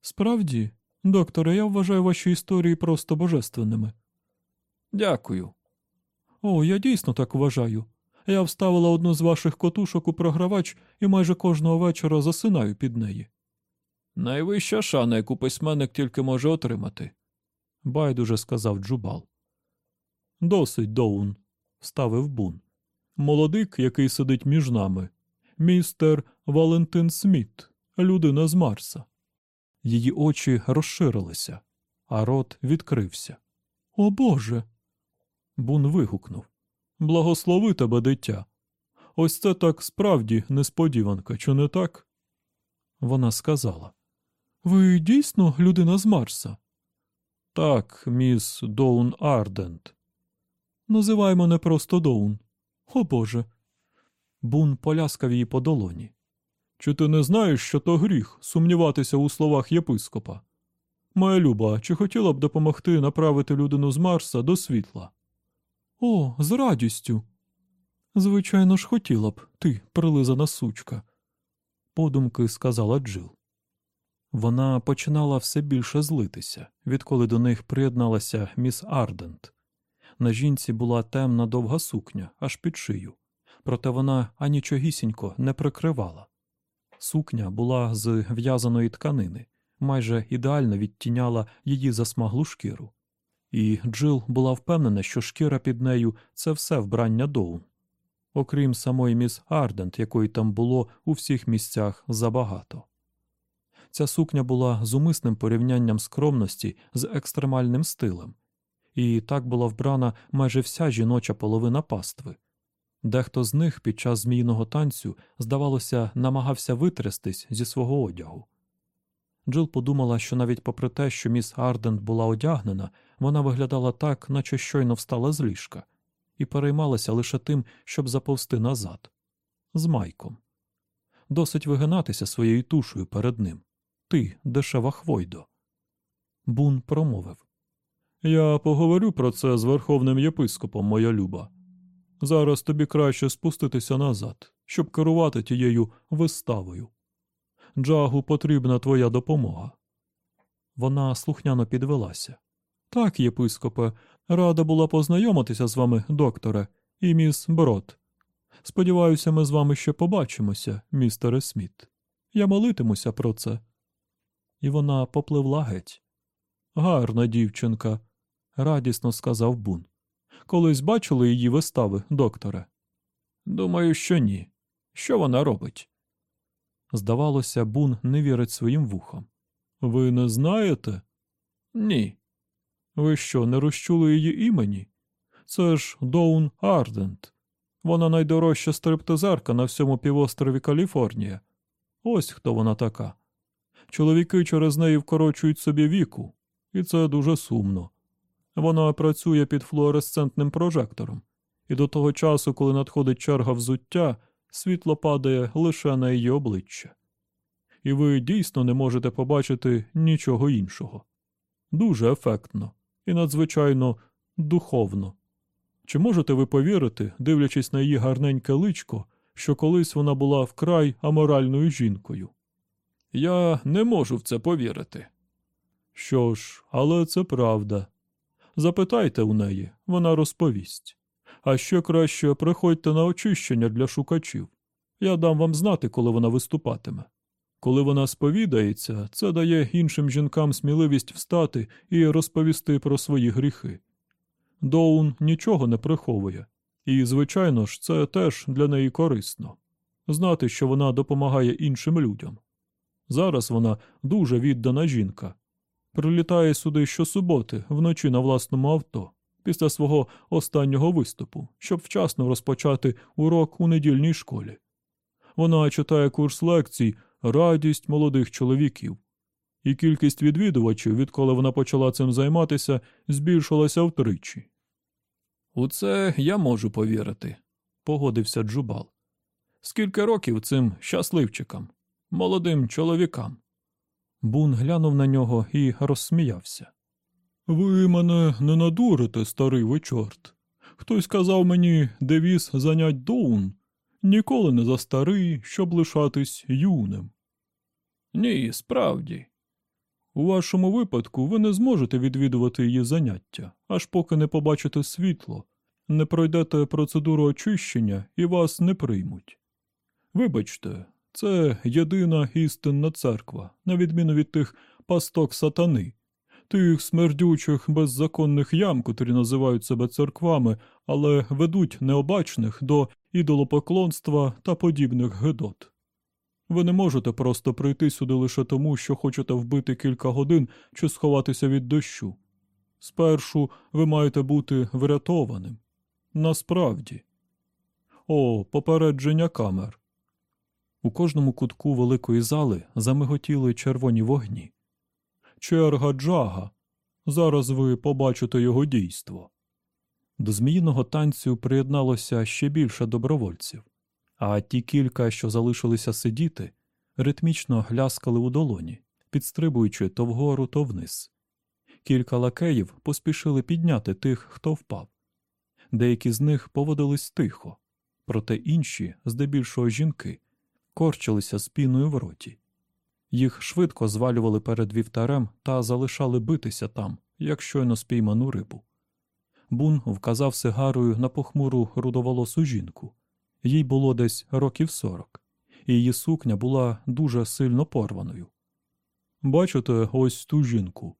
Справді, докторе, я вважаю ваші історії просто божественними. Дякую. О, я дійсно так вважаю. Я вставила одну з ваших котушок у програвач і майже кожного вечора засинаю під неї. Найвища шана, яку письменник тільки може отримати, байдуже сказав Джубал. Досить, Доун, ставив бун. Молодик, який сидить між нами, містер Валентин Сміт, людина з Марса. Її очі розширилися, а рот відкрився. О Боже. Бун вигукнув. Благослови тебе, дитя. Ось це так справді несподіванка, чи не так? Вона сказала. Ви дійсно людина з Марса? Так, міс Доун Ардент. Називай мене просто Доун. О Боже. Бун поляскав її по долоні. Чи ти не знаєш, що то гріх сумніватися у словах єпископа? Моя люба, чи хотіла б допомогти направити людину з Марса до світла? О, з радістю. Звичайно ж, хотіла б, ти, прилизана сучка, подумки сказала Джил. Вона починала все більше злитися, відколи до них приєдналася міс Ардент. На жінці була темна довга сукня, аж під шию, проте вона анічогісінько не прикривала. Сукня була з в'язаної тканини, майже ідеально відтіняла її засмаглу шкіру. І Джил була впевнена, що шкіра під нею це все вбрання Доун. Окрім самої міс Ардент, якої там було у всіх місцях забагато. Ця сукня була зумисним порівнянням скромності з екстремальним стилем, і так була вбрана майже вся жіноча половина пастви. Дехто з них під час змійного танцю, здавалося, намагався витрястись зі свого одягу. Джил подумала, що навіть попри те, що міс Ардент була одягнена, вона виглядала так, наче щойно встала з ліжка, і переймалася лише тим, щоб заповзти назад з майком. Досить вигинатися своєю тушею перед ним. Ти, дешева хвойдо. Бун промовив Я поговорю про це з верховним єпископом, моя люба. Зараз тобі краще спуститися назад, щоб керувати тією виставою. Джагу потрібна твоя допомога. Вона слухняно підвелася. Так, єпископе, рада була познайомитися з вами, докторе, і міс Брод. Сподіваюся, ми з вами ще побачимося, містере Сміт. Я молитимуся про це. І вона попливла геть. Гарна дівчинка, радісно сказав Бун. Колись бачили її вистави, докторе? Думаю, що ні. Що вона робить? Здавалося, Бун не вірить своїм вухам. Ви не знаєте? Ні. Ви що, не розчули її імені? Це ж Доун Ардент. Вона найдорожча стриптизерка на всьому півострові Каліфорнія. Ось хто вона така. Чоловіки через неї вкорочують собі віку, і це дуже сумно. Вона працює під флуоресцентним прожектором, і до того часу, коли надходить черга взуття, світло падає лише на її обличчя. І ви дійсно не можете побачити нічого іншого. Дуже ефектно і надзвичайно духовно. Чи можете ви повірити, дивлячись на її гарненьке личко, що колись вона була вкрай аморальною жінкою? Я не можу в це повірити. Що ж, але це правда. Запитайте у неї, вона розповість. А ще краще приходьте на очищення для шукачів. Я дам вам знати, коли вона виступатиме. Коли вона сповідається, це дає іншим жінкам сміливість встати і розповісти про свої гріхи. Доун нічого не приховує, і, звичайно ж, це теж для неї корисно знати, що вона допомагає іншим людям. Зараз вона дуже віддана жінка. Прилітає сюди щосуботи вночі на власному авто після свого останнього виступу, щоб вчасно розпочати урок у недільній школі. Вона читає курс лекцій Радість молодих чоловіків, і кількість відвідувачів, відколи вона почала цим займатися, збільшилася втричі. У це я можу повірити, погодився Джубал. Скільки років цим щасливчикам, молодим чоловікам? Бун глянув на нього і розсміявся. Ви мене не надурите, старий ви чорт. Хтось казав мені девіз занять Доун ніколи не застарий, щоб лишатись юним. Ні, справді. У вашому випадку ви не зможете відвідувати її заняття, аж поки не побачите світло, не пройдете процедуру очищення і вас не приймуть. Вибачте, це єдина істинна церква, на відміну від тих пасток сатани, тих смердючих беззаконних ям, котрі називають себе церквами, але ведуть необачних до ідолопоклонства та подібних гидот. Ви не можете просто прийти сюди лише тому, що хочете вбити кілька годин чи сховатися від дощу. Спершу ви маєте бути врятованим. Насправді. О, попередження камер. У кожному кутку великої зали замиготіли червоні вогні. Черга Джага. Зараз ви побачите його дійство. До зміїного танцю приєдналося ще більше добровольців, а ті кілька, що залишилися сидіти, ритмічно гляскали у долоні, підстрибуючи то вгору, то вниз. Кілька лакеїв поспішили підняти тих, хто впав. Деякі з них поводились тихо, проте інші, здебільшого жінки, корчилися спіною в роті. Їх швидко звалювали перед вівтарем та залишали битися там, як щойно спійману рибу. Бун вказав сигарою на похмуру рудоволосу жінку. Їй було десь років сорок, і її сукня була дуже сильно порваною. Бачите, ось ту жінку.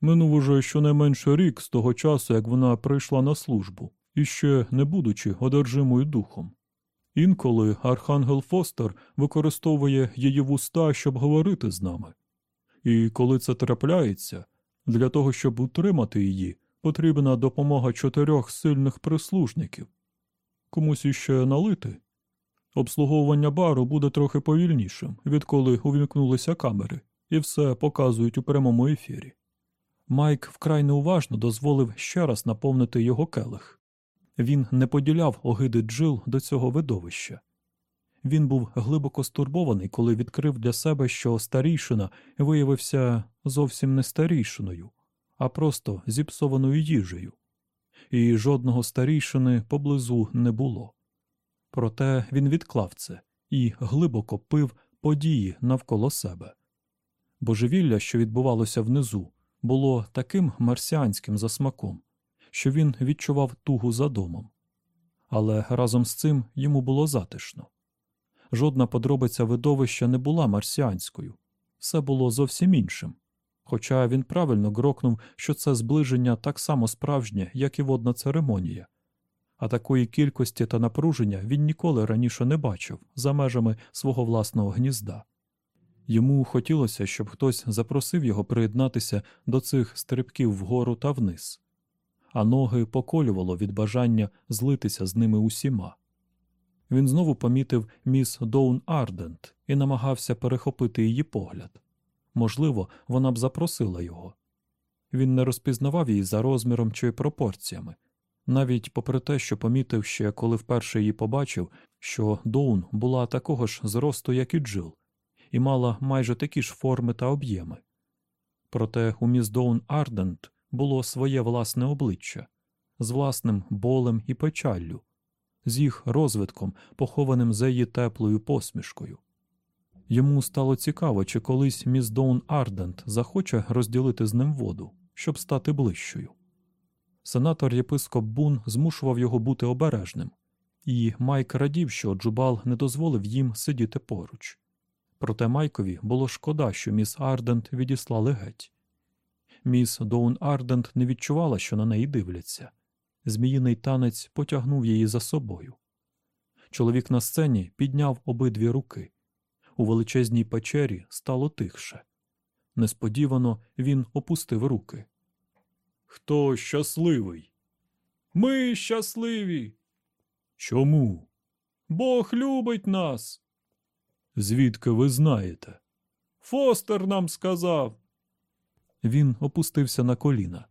Минув уже щонайменше рік з того часу, як вона прийшла на службу, і ще не будучи одержимою духом. Інколи Архангел Фостер використовує її вуста, щоб говорити з нами. І коли це трапляється, для того, щоб утримати її, потрібна допомога чотирьох сильних прислужників. Комусь іще налити. Обслуговування бару буде трохи повільнішим, відколи увімкнулися камери, і все показують у прямому ефірі. Майк вкрай неуважно дозволив ще раз наповнити його келих. Він не поділяв огиди Джил до цього видовища. Він був глибоко стурбований, коли відкрив для себе, що старійшина виявився зовсім не старійшиною, а просто зіпсованою їжею, і жодного старійшини поблизу не було. Проте він відклав це і глибоко пив події навколо себе. Божевілля, що відбувалося внизу, було таким марсіанським за смаком, що він відчував тугу за домом. Але разом з цим йому було затишно. Жодна подробиця видовища не була марсіанською, все було зовсім іншим. Хоча він правильно грокнув, що це зближення так само справжнє, як і водна церемонія, а такої кількості та напруження він ніколи раніше не бачив за межами свого власного гнізда. Йому хотілося, щоб хтось запросив його приєднатися до цих стрибків вгору та вниз, а ноги поколювало від бажання злитися з ними усіма. Він знову помітив міс Доун Ардент і намагався перехопити її погляд. Можливо, вона б запросила його. Він не розпізнавав її за розміром чи пропорціями, навіть попри те, що помітив ще, коли вперше її побачив, що Доун була такого ж зросту, як і Джил, і мала майже такі ж форми та об'єми. Проте у міс Доун Ардент було своє власне обличчя з власним болем і печаллю, з їх розвитком, похованим за її теплою посмішкою. Йому стало цікаво, чи колись міс Доун Ардент захоче розділити з ним воду, щоб стати ближчою. Сенатор єпископ Бун змушував його бути обережним, і Майк радів, що Джубал не дозволив їм сидіти поруч. Проте Майкові було шкода, що міс Ардент відіслали геть. Міс Доун Ардент не відчувала, що на неї дивляться, Зміїний танець потягнув її за собою. Чоловік на сцені підняв обидві руки. У величезній печері стало тихше. Несподівано він опустив руки. Хто щасливий? Ми щасливі. Чому? Бог любить нас. Звідки ви знаєте? Фостер нам сказав. Він опустився на коліна,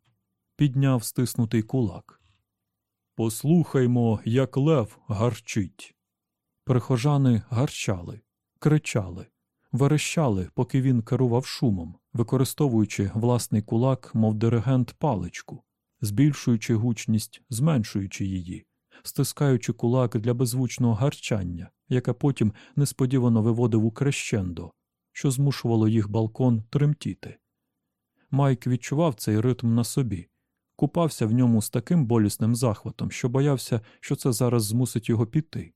підняв стиснутий кулак. Послухаймо, як лев гарчить. Прихожани гарчали, кричали, верещали, поки він керував шумом, використовуючи власний кулак, мов диригент паличку, збільшуючи гучність, зменшуючи її, стискаючи кулак для беззвучного гарчання, яке потім несподівано виводив у крещендо, що змушувало їх балкон тремтіти. Майк відчував цей ритм на собі, купався в ньому з таким болісним захватом, що боявся, що це зараз змусить його піти.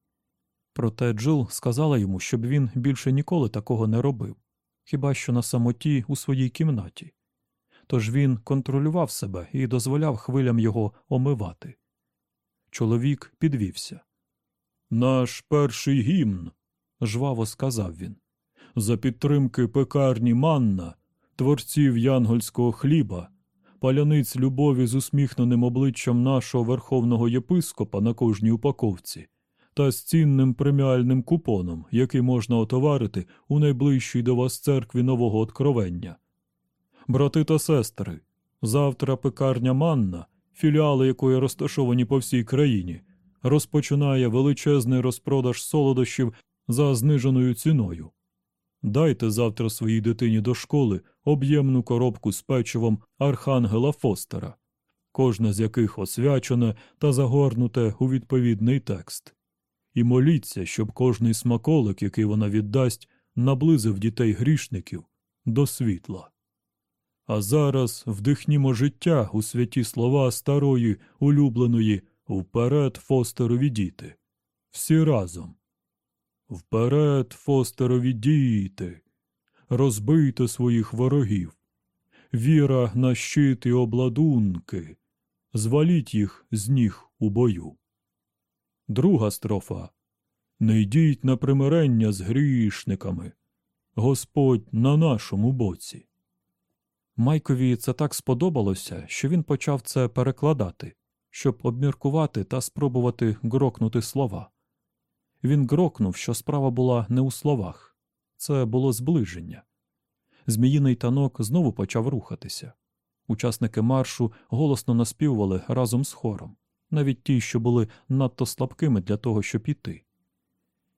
Проте Джил сказала йому, щоб він більше ніколи такого не робив, хіба що на самоті у своїй кімнаті. Тож він контролював себе і дозволяв хвилям його омивати. Чоловік підвівся. Наш перший гімн, жваво сказав він, за підтримки пекарні Манна, творців янгольського хліба, паляниць любові з усміхненим обличчям нашого верховного єпископа на кожній упаковці та з цінним преміальним купоном, який можна отоварити у найближчій до вас церкві нового откровення. Брати та сестри, завтра пекарня Манна, філіали якої розташовані по всій країні, розпочинає величезний розпродаж солодощів за зниженою ціною. Дайте завтра своїй дитині до школи об'ємну коробку з печивом Архангела Фостера, кожна з яких освячене та загорнуте у відповідний текст. І моліться, щоб кожний смаколик, який вона віддасть, наблизив дітей грішників до світла. А зараз вдихнімо життя у святі слова старої, улюбленої вперед Фостерові діти. Всі разом. Вперед, Фостерові діти, розбийте своїх ворогів, віра на щит і обладунки, зваліть їх з ніг у бою. Друга строфа. Не йдіть на примирення з грішниками. Господь на нашому боці. Майкові це так сподобалося, що він почав це перекладати, щоб обміркувати та спробувати грокнути слова. Він грокнув, що справа була не у словах, це було зближення. Зміїний танок знову почав рухатися. Учасники маршу голосно наспівували разом з хором, навіть ті, що були надто слабкими для того, щоб іти.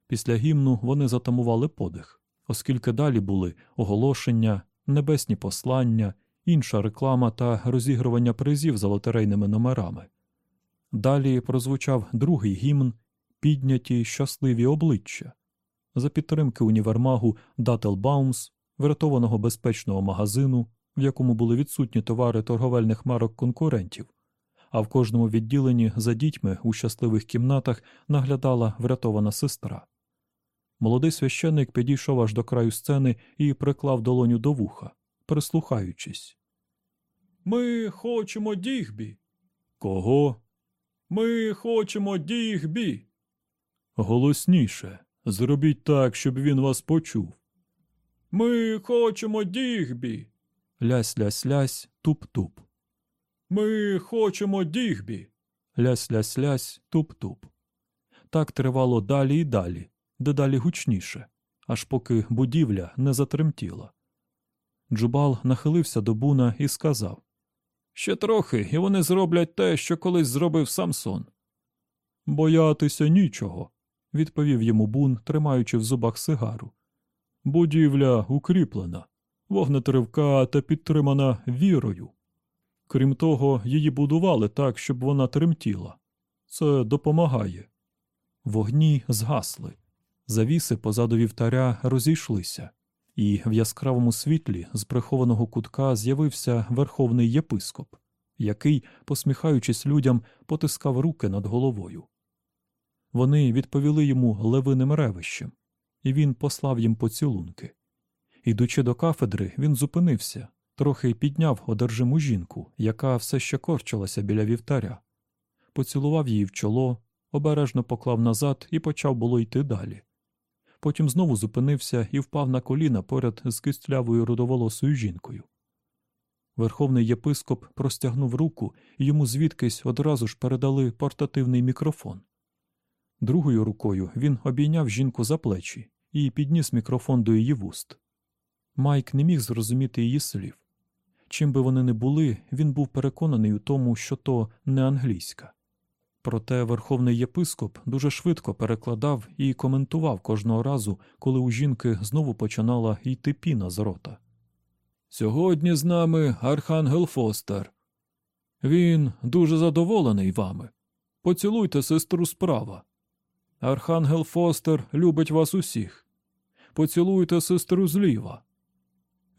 Після гімну вони затамували подих, оскільки далі були оголошення, небесні послання, інша реклама та розігрування призів за лотерейними номерами. Далі прозвучав другий гімн підняті щасливі обличчя за підтримки універмагу Дателбаумс, врятованого безпечного магазину, в якому були відсутні товари торговельних марок конкурентів, а в кожному відділенні за дітьми у щасливих кімнатах наглядала врятована сестра. Молодий священник підійшов аж до краю сцени і приклав долоню до вуха, прислухаючись. Ми хочемо дігбі. Кого? Ми хочемо дігбі. Голосніше. Зробіть так, щоб він вас почув. Ми хочемо дігбі. Лясь лясь лясь, туп-туп. Ми хочемо дігбі. Лясь лясь лясь, туп-туп. Так тривало далі і далі, дедалі гучніше, аж поки будівля не затремтіла. Джубал нахилився до буна і сказав Ще трохи, і вони зроблять те, що колись зробив Самсон. Боятися нічого, відповів йому бун, тримаючи в зубах сигару. Будівля укріплена, вогнетривка та підтримана вірою. Крім того, її будували так, щоб вона тремтіла. Це допомагає. Вогні згасли, завіси позаду вівтаря розійшлися, і в яскравому світлі з прихованого кутка з'явився верховний єпископ, який, посміхаючись людям, потискав руки над головою. Вони відповіли йому левиним ревищем, і він послав їм поцілунки. Ідучи до кафедри, він зупинився, трохи підняв одержиму жінку, яка все ще корчилася біля вівтаря. поцілував її в чоло, обережно поклав назад і почав було йти далі. Потім знову зупинився і впав на коліна поряд з кистлявою рудоволосою жінкою. Верховний єпископ простягнув руку, і йому звідкись одразу ж передали портативний мікрофон. Другою рукою він обійняв жінку за плечі і підніс мікрофон до її вуст. Майк не міг зрозуміти її слів. Чим би вони не були, він був переконаний у тому, що то не англійська. Проте верховний єпископ дуже швидко перекладав і коментував кожного разу, коли у жінки знову починала йти піна з рота. Сьогодні з нами Архангел Фостер. Він дуже задоволений вами. Поцілуйте сестру справа. Архангел Фостер любить вас усіх. Поцілуйте сестру зліва.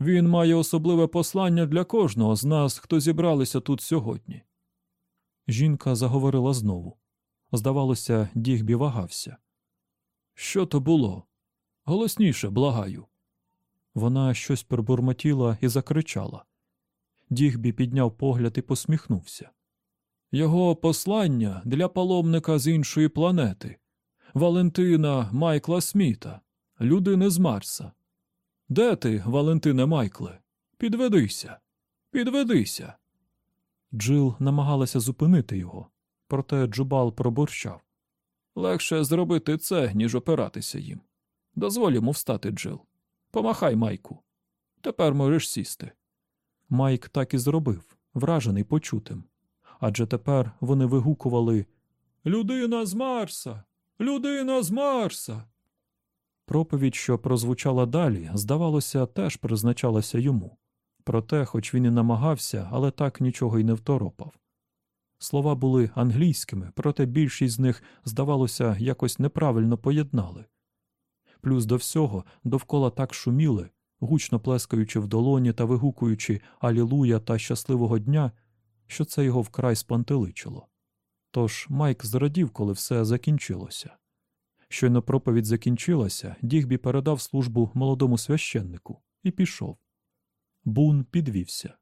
Він має особливе послання для кожного з нас, хто зібралися тут сьогодні. Жінка заговорила знову. Здавалося, Дігбі вагався. Що то було? Голосніше, благаю. Вона щось пробурмотіла і закричала. Дігбі підняв погляд і посміхнувся. Його послання для паломника з іншої планети Валентина Майкла Сміта, людини з Марса. Де ти, Валентине Майкле? Підведися, підведися. Джил намагалася зупинити його, проте Джубал пробурчав. Легше зробити це, ніж опиратися їм. Дозволь йому встати, Джил. Помахай Майку. Тепер можеш сісти. Майк так і зробив, вражений почутим. Адже тепер вони вигукували Людина з Марса! Людина з Марса! Проповідь, що прозвучала далі, здавалося, теж призначалася йому. Проте, хоч він і намагався, але так нічого й не второпав. Слова були англійськими, проте більшість з них, здавалося, якось неправильно поєднали. Плюс до всього довкола так шуміли, гучно плескаючи в долоні та вигукуючи Алілуя та щасливого дня, що це його вкрай спантеличило. Тож Майк зрадів, коли все закінчилося. Щойно проповідь закінчилася, Дігбі передав службу молодому священнику і пішов. Бун підвівся.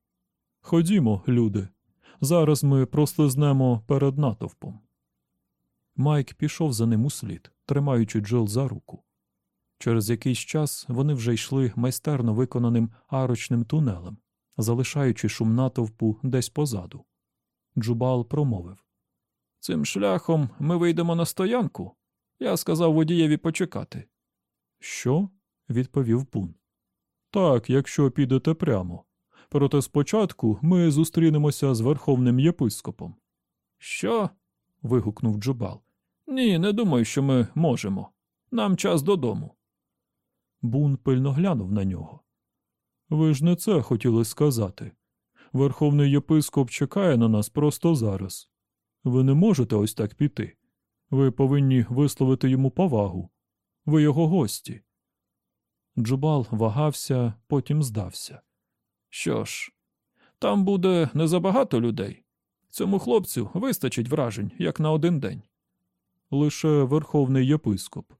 Ходімо, люди. Зараз ми прослизнемо перед натовпом. Майк пішов за ним услід, тримаючи Джил за руку. Через якийсь час вони вже йшли майстерно виконаним арочним тунелем, залишаючи шум натовпу десь позаду. Джубал промовив Цим шляхом ми вийдемо на стоянку. Я сказав водієві почекати. Що? відповів Бун. Так, якщо підете прямо. Проте спочатку ми зустрінемося з верховним єпископом. Що? вигукнув Джубал. Ні, не думаю, що ми можемо. Нам час додому. Бун пильно глянув на нього. Ви ж не це хотіли сказати. Верховний єпископ чекає на нас просто зараз. Ви не можете ось так піти. Ви повинні висловити йому повагу. Ви його гості. Джубал вагався, потім здався. Що ж, там буде не забагато людей. Цьому хлопцю вистачить вражень, як на один день. Лише верховний єпископ.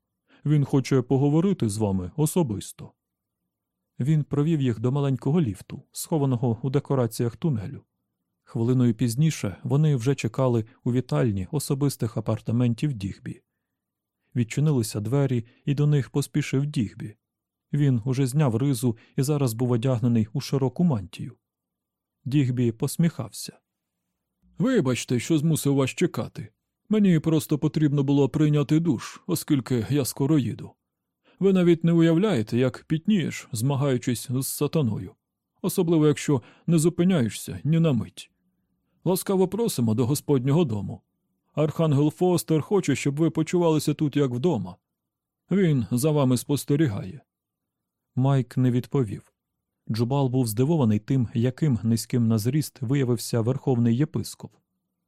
Він хоче поговорити з вами особисто. Він провів їх до маленького ліфту, схованого у декораціях тунелю. Хвилиною пізніше вони вже чекали у вітальні особистих апартаментів Дігбі. Відчинилися двері, і до них поспішив Дігбі. Він уже зняв ризу і зараз був одягнений у широку мантію. Дігбі посміхався. Вибачте, що змусив вас чекати. Мені просто потрібно було прийняти душ, оскільки я скоро їду. Ви навіть не уявляєте, як пітнієш, змагаючись з сатаною, особливо якщо не зупиняєшся ні на мить. Ласкаво просимо до Господнього дому. Архангел Фостер хоче, щоб ви почувалися тут як вдома. Він за вами спостерігає. Майк не відповів. Джубал був здивований тим, яким низьким на зріст виявився верховний єпископ.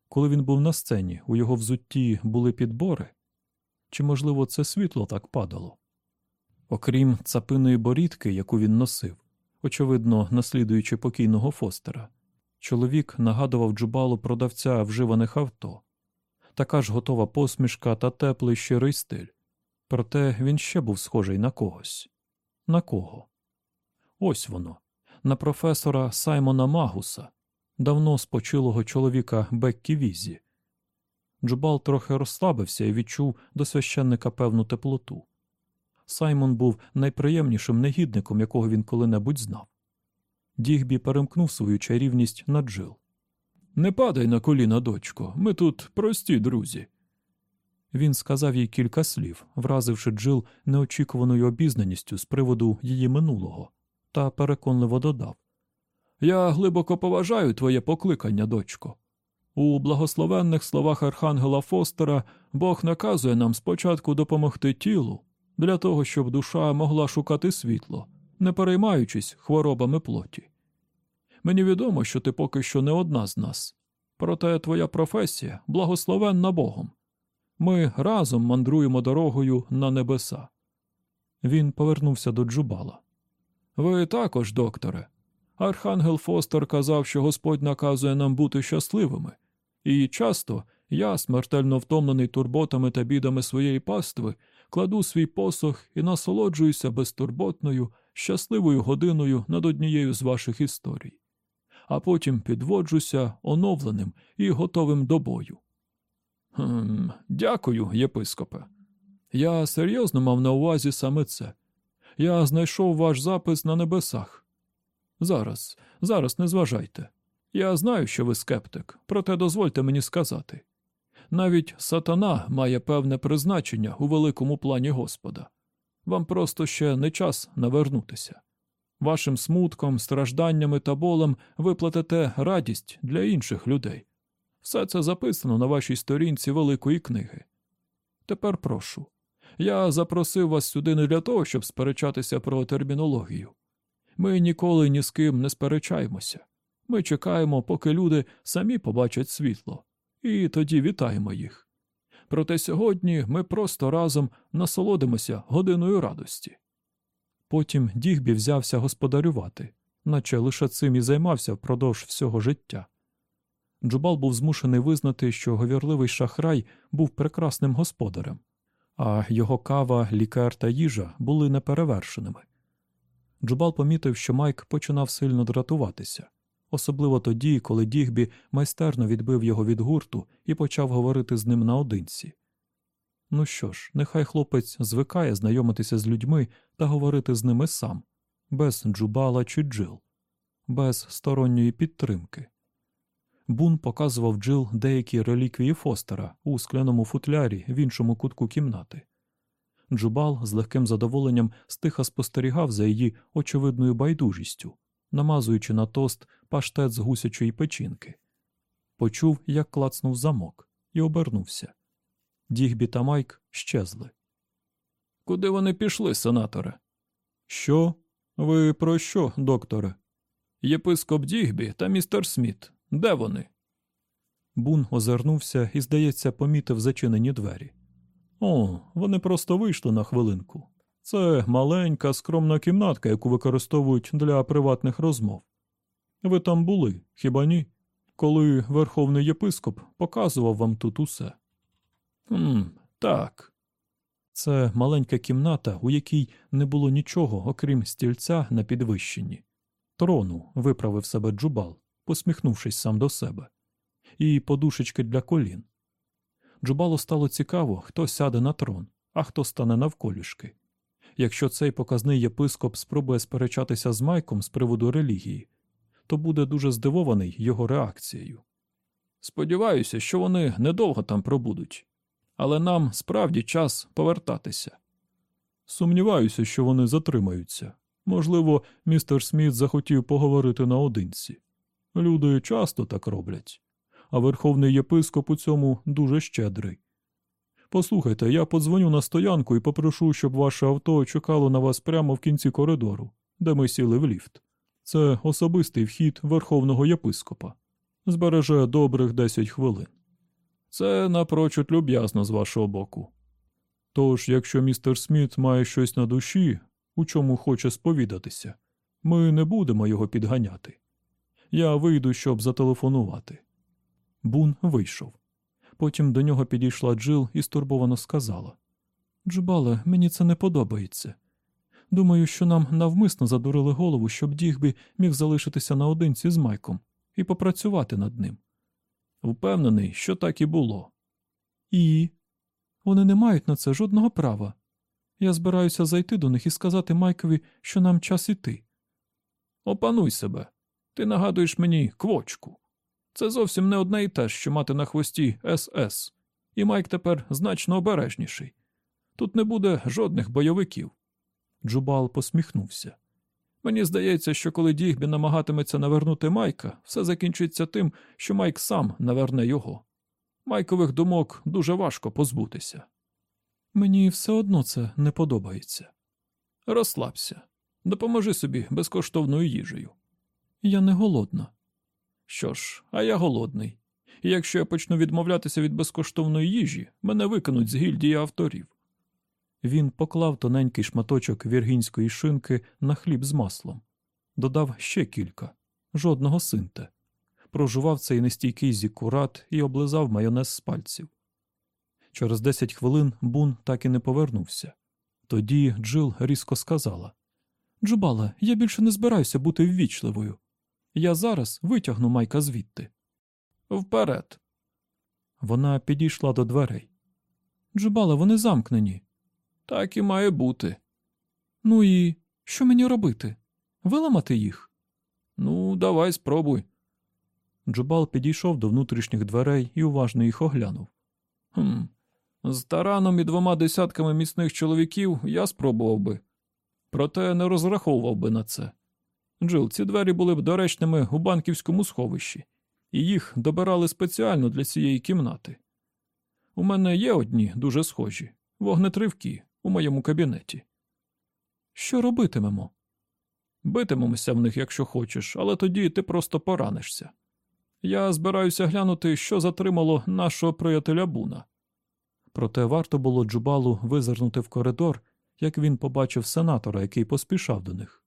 Коли він був на сцені, у його взутті були підбори, чи, можливо, це світло так падало? Окрім цапиної борідки, яку він носив, очевидно, наслідуючи покійного Фостера, чоловік нагадував джубалу продавця вживаних авто, така ж готова посмішка та теплий щирий стиль. Проте він ще був схожий на когось. На кого? Ось воно, на професора Саймона Магуса, давно спочилого чоловіка Беккі Візі. Джубал трохи розслабився і відчув до священника певну теплоту. Саймон був найприємнішим негідником, якого він коли-небудь знав. Дігбі перемкнув свою чарівність на Джил. Не падай на коліна, дочко, ми тут прості друзі. Він сказав їй кілька слів, вразивши Джил неочікуваною обізнаністю з приводу її минулого, та переконливо додав Я глибоко поважаю твоє покликання, дочко. У благословенних словах Архангела Фостера Бог наказує нам спочатку допомогти тілу, для того, щоб душа могла шукати світло, не переймаючись хворобами плоті. Мені відомо, що ти поки що не одна з нас, проте твоя професія благословенна Богом. Ми разом мандруємо дорогою на небеса. Він повернувся до Джубала. Ви також, докторе. Архангел Фостер казав, що Господь наказує нам бути щасливими, і часто я, смертельно втомлений турботами та бідами своєї пастви, кладу свій посох і насолоджуюся безтурботною, щасливою годиною над однією з ваших історій, а потім підводжуся оновленим і готовим до бою. Хм, Дякую, єпископе. Я серйозно мав на увазі саме це. Я знайшов ваш запис на небесах. Зараз, зараз не зважайте. Я знаю, що ви скептик, проте дозвольте мені сказати. Навіть сатана має певне призначення у великому плані Господа. Вам просто ще не час навернутися. Вашим смутком, стражданнями та болем ви платите радість для інших людей. Все це записано на вашій сторінці великої книги. Тепер прошу. Я запросив вас сюди не для того, щоб сперечатися про термінологію. Ми ніколи ні з ким не сперечаємося. Ми чекаємо, поки люди самі побачать світло, і тоді вітаємо їх. Проте сьогодні ми просто разом насолодимося годиною радості. Потім Дігбі взявся господарювати, наче лише цим і займався впродовж всього життя. Джубал був змушений визнати, що говірливий шахрай був прекрасним господарем, а його кава, лікар та їжа були неперевершеними. Джубал помітив, що Майк починав сильно дратуватися, особливо тоді, коли Дігбі майстерно відбив його від гурту і почав говорити з ним наодинці. Ну що ж, нехай хлопець звикає знайомитися з людьми та говорити з ними сам, без джубала чи джил, без сторонньої підтримки. Бун показував Джил деякі реліквії Фостера у скляному футлярі в іншому кутку кімнати. Джубал з легким задоволенням стиха спостерігав за її очевидною байдужістю, намазуючи на тост паштет з гусячої печінки. Почув, як клацнув замок, і обернувся. Дігбі та Майк щезли. Куди вони пішли, сенаторе? Що? Ви про що, докторе? Єпископ Дігбі та містер Сміт. Де вони? Бун озирнувся і, здається, помітив зачинені двері. О, вони просто вийшли на хвилинку. Це маленька, скромна кімнатка, яку використовують для приватних розмов. Ви там були, хіба ні? Коли верховний єпископ показував вам тут усе. «Хм, Так. Це маленька кімната, у якій не було нічого, окрім стільця на підвищенні. Трону виправив себе джубал, посміхнувшись сам до себе, і подушечки для колін. Джубалу стало цікаво, хто сяде на трон, а хто стане навколішки. Якщо цей показний єпископ спробує сперечатися з Майком з приводу релігії, то буде дуже здивований його реакцією. Сподіваюся, що вони недовго там пробудуть, але нам справді час повертатися. Сумніваюся, що вони затримаються. Можливо, містер Сміт захотів поговорити наодинці. Люди часто так роблять, а верховний єпископ у цьому дуже щедрий. Послухайте, я подзвоню на стоянку і попрошу, щоб ваше авто чекало на вас прямо в кінці коридору, де ми сіли в ліфт. Це особистий вхід верховного єпископа. Збереже добрих 10 хвилин. Це напрочуд люб'язно з вашого боку. Тож, якщо містер Сміт має щось на душі, у чому хоче сповідатися, ми не будемо його підганяти. Я вийду, щоб зателефонувати. Бун вийшов. Потім до нього підійшла Джил і стурбовано сказала Джубале, мені це не подобається. Думаю, що нам навмисно задурили голову, щоб Дігбі міг залишитися наодинці з Майком і попрацювати над ним. Впевнений, що так і було. І вони не мають на це жодного права. Я збираюся зайти до них і сказати Майкові, що нам час іти. Опануй себе. Ти нагадуєш мені квочку. Це зовсім не одне і те, що мати на хвості СС, і Майк тепер значно обережніший. Тут не буде жодних бойовиків. Джубал посміхнувся. Мені здається, що коли Дігбі намагатиметься навернути Майка, все закінчиться тим, що Майк сам наверне його. Майкових думок дуже важко позбутися. Мені все одно це не подобається. Розслабся, допоможи собі безкоштовною їжею. Я не голодна. Що ж, а я голодний. І якщо я почну відмовлятися від безкоштовної їжі, мене викинуть з гільдії авторів. Він поклав тоненький шматочок віргінської шинки на хліб з маслом, додав ще кілька, жодного синте, прожував цей нестійкий зікурат і облизав майонез з пальців. Через десять хвилин Бун так і не повернувся. Тоді Джил різко сказала Джубала, я більше не збираюся бути ввічливою. Я зараз витягну майка звідти. Вперед. Вона підійшла до дверей. Джубала, вони замкнені. Так і має бути. Ну і що мені робити? Виламати їх? Ну, давай спробуй. Джубал підійшов до внутрішніх дверей і уважно їх оглянув. Хм, з тараном і двома десятками міцних чоловіків я спробував би, проте не розраховував би на це. Джил, ці двері були б доречними у банківському сховищі, і їх добирали спеціально для цієї кімнати. У мене є одні дуже схожі вогнетривки у моєму кабінеті. Що робитимемо? Битимемося в них, якщо хочеш, але тоді ти просто поранишся. Я збираюся глянути, що затримало нашого приятеля Буна. Проте варто було Джубалу визирнути в коридор, як він побачив сенатора, який поспішав до них.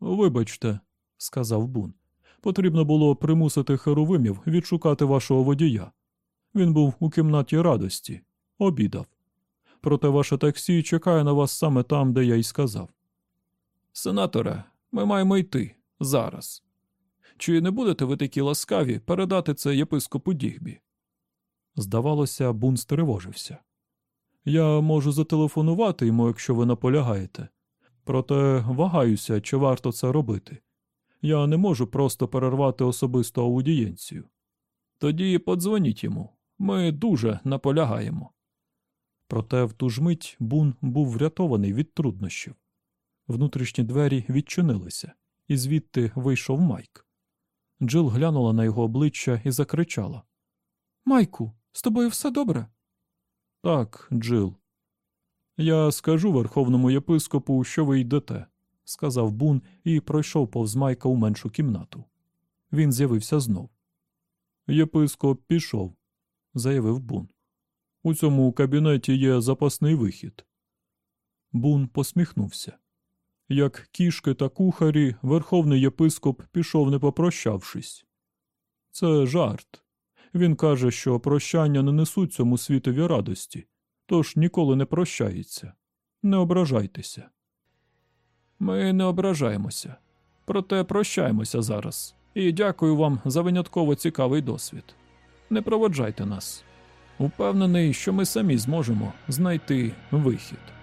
Вибачте, сказав Бун, потрібно було примусити херовимів відшукати вашого водія. Він був у кімнаті радості, обідав. Проте ваше таксі чекає на вас саме там, де я й сказав. Сенаторе, ми маємо йти зараз. Чи не будете ви такі ласкаві передати це єпископу Дігбі? Здавалося, Бун стривожився. Я можу зателефонувати йому, якщо ви наполягаєте. Проте вагаюся, чи варто це робити. Я не можу просто перервати особисту аудієнцію. Тоді подзвоніть йому. Ми дуже наполягаємо. Проте в ту ж мить Бун був врятований від труднощів. Внутрішні двері відчинилися, і звідти вийшов Майк. Джил глянула на його обличчя і закричала Майку, з тобою все добре? Так, Джил. Я скажу верховному єпископу, що ви йдете, сказав Бун і пройшов повз Майка у меншу кімнату. Він з'явився знов. Єпископ пішов, заявив Бун. У цьому кабінеті є запасний вихід. Бун посміхнувся. Як кішки та кухарі, верховний єпископ пішов, не попрощавшись. Це жарт. Він каже, що прощання не несуть цьому світові радості, тож ніколи не прощається. Не ображайтеся. Ми не ображаємося. Проте прощаємося зараз. І дякую вам за винятково цікавий досвід. Не проводжайте нас. Упевнений, що ми самі зможемо знайти вихід.